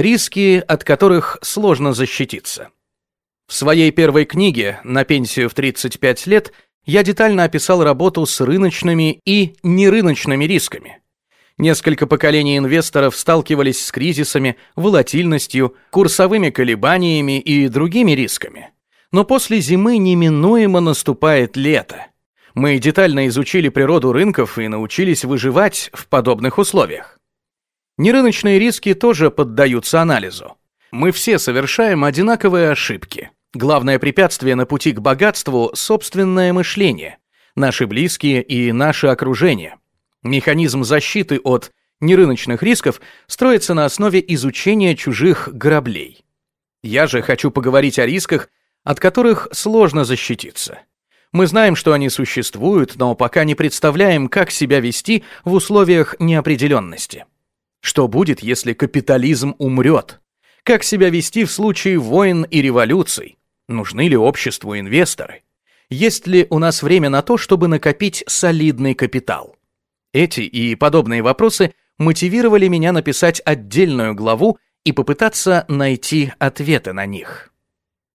Риски, от которых сложно защититься. В своей первой книге «На пенсию в 35 лет» я детально описал работу с рыночными и нерыночными рисками. Несколько поколений инвесторов сталкивались с кризисами, волатильностью, курсовыми колебаниями и другими рисками. Но после зимы неминуемо наступает лето. Мы детально изучили природу рынков и научились выживать в подобных условиях. Нерыночные риски тоже поддаются анализу. Мы все совершаем одинаковые ошибки. Главное препятствие на пути к богатству – собственное мышление, наши близкие и наше окружение. Механизм защиты от нерыночных рисков строится на основе изучения чужих граблей. Я же хочу поговорить о рисках, от которых сложно защититься. Мы знаем, что они существуют, но пока не представляем, как себя вести в условиях неопределенности. Что будет, если капитализм умрет? Как себя вести в случае войн и революций? Нужны ли обществу инвесторы? Есть ли у нас время на то, чтобы накопить солидный капитал? Эти и подобные вопросы мотивировали меня написать отдельную главу и попытаться найти ответы на них.